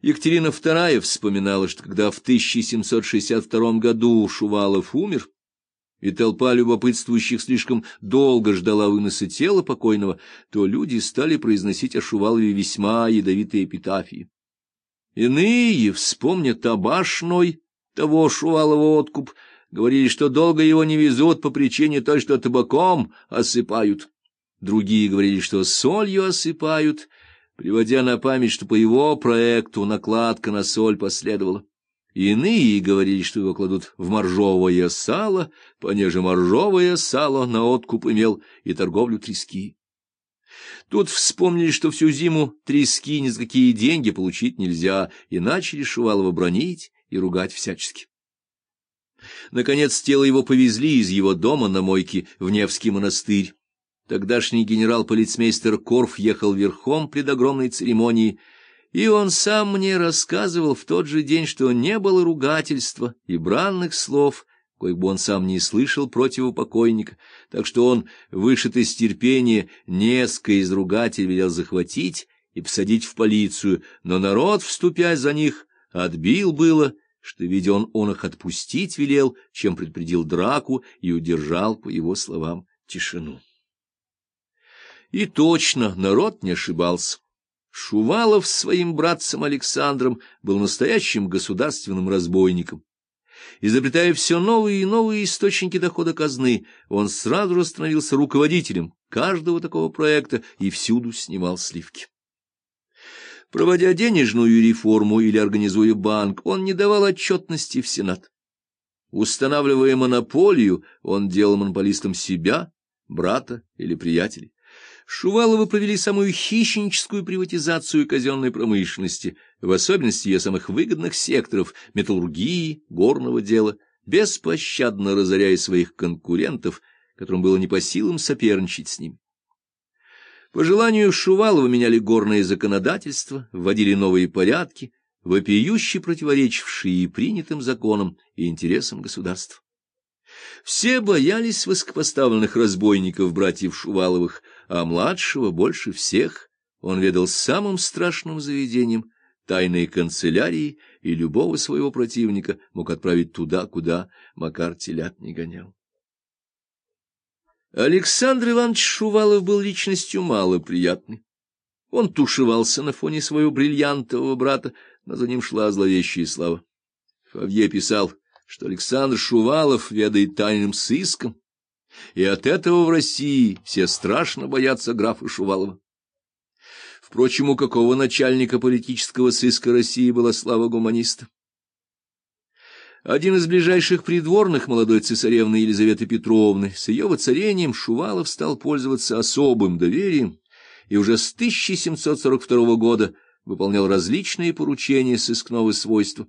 Екатерина II вспоминала, что когда в 1762 году Шувалов умер, и толпа любопытствующих слишком долго ждала выноса тела покойного, то люди стали произносить о Шувалове весьма ядовитые эпитафии. Иные, вспомня табашной того Шувалова откуп, говорили, что долго его не везут по причине той, что табаком осыпают. Другие говорили, что солью осыпают, приводя на память, что по его проекту накладка на соль последовала. Иные говорили, что его кладут в моржовое сало, понеже моржовое сало на откуп имел и торговлю трески. Тут вспомнили, что всю зиму трески ни за какие деньги получить нельзя, и начали Шувалова бронить и ругать всячески. Наконец тело его повезли из его дома на мойке в Невский монастырь. Тогдашний генерал-полицмейстер Корф ехал верхом пред огромной церемонией, и он сам мне рассказывал в тот же день, что не было ругательства и бранных слов, коих бы он сам не слышал против покойника, так что он, вышит из терпения, несколько из ругателей велел захватить и посадить в полицию, но народ, вступя за них, отбил было, что, видя он, он их отпустить велел, чем предупредил драку и удержал, по его словам, тишину. И точно, народ не ошибался. Шувалов своим братцем Александром был настоящим государственным разбойником. Изобретая все новые и новые источники дохода казны, он сразу же становился руководителем каждого такого проекта и всюду снимал сливки. Проводя денежную реформу или организуя банк, он не давал отчетности в Сенат. Устанавливая монополию, он делал монополистом себя, брата или приятелей. Шуваловы провели самую хищническую приватизацию казенной промышленности, в особенности ее самых выгодных секторов — металлургии, горного дела, беспощадно разоряя своих конкурентов, которым было не по силам соперничать с ним. По желанию Шувалова меняли горное законодательство, вводили новые порядки, вопиюще противоречившие принятым законам и интересам государства. Все боялись высокопоставленных разбойников братьев Шуваловых, а младшего больше всех он ведал самым страшным заведением тайной канцелярии и любого своего противника мог отправить туда, куда Макар телят не гонял. Александр Иванович Шувалов был личностью малоприятной. Он тушевался на фоне своего бриллиантового брата, но за ним шла зловещая слава. Фавье писал — что Александр Шувалов ведает тайным сыском, и от этого в России все страшно боятся графа Шувалова. Впрочем, у какого начальника политического сыска России была слава гуманиста? Один из ближайших придворных молодой цесаревны Елизаветы Петровны с ее воцарением Шувалов стал пользоваться особым доверием и уже с 1742 года выполнял различные поручения сыскного свойства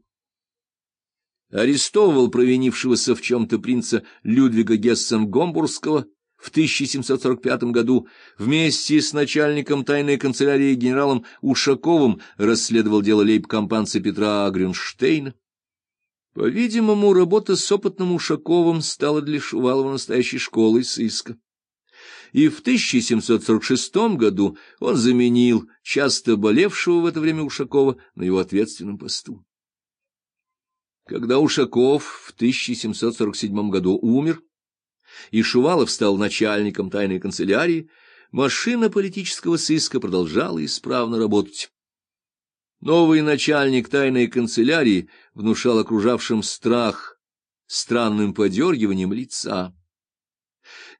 арестовывал провинившегося в чем-то принца Людвига Гессен-Гомбургского в 1745 году, вместе с начальником тайной канцелярии генералом Ушаковым расследовал дело лейб-компанца Петра Грюнштейна. По-видимому, работа с опытным Ушаковым стала для Шувалова настоящей школой сыска. И в 1746 году он заменил часто болевшего в это время Ушакова на его ответственном посту. Когда Ушаков в 1747 году умер, и Шувалов стал начальником тайной канцелярии, машина политического сыска продолжала исправно работать. Новый начальник тайной канцелярии внушал окружавшим страх странным подергиванием лица.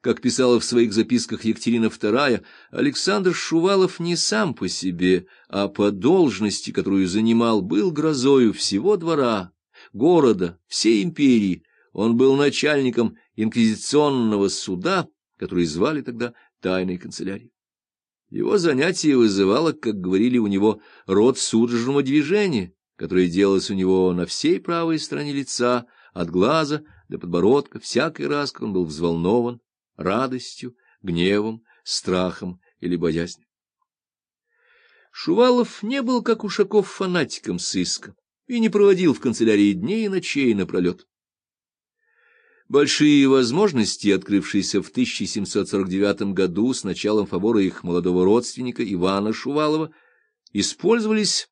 Как писала в своих записках Екатерина II, Александр Шувалов не сам по себе, а по должности, которую занимал, был грозою всего двора города, всей империи. Он был начальником инквизиционного суда, который звали тогда тайной канцелярией. Его занятие вызывало, как говорили у него, род судорожного движения, которое делалось у него на всей правой стороне лица, от глаза до подбородка, всякий раз, как он был взволнован, радостью, гневом, страхом или боязнью. Шувалов не был, как Ушаков, фанатиком сыска и не проводил в канцелярии дней и ночей напролет. Большие возможности, открывшиеся в 1749 году с началом фавора их молодого родственника Ивана Шувалова, использовались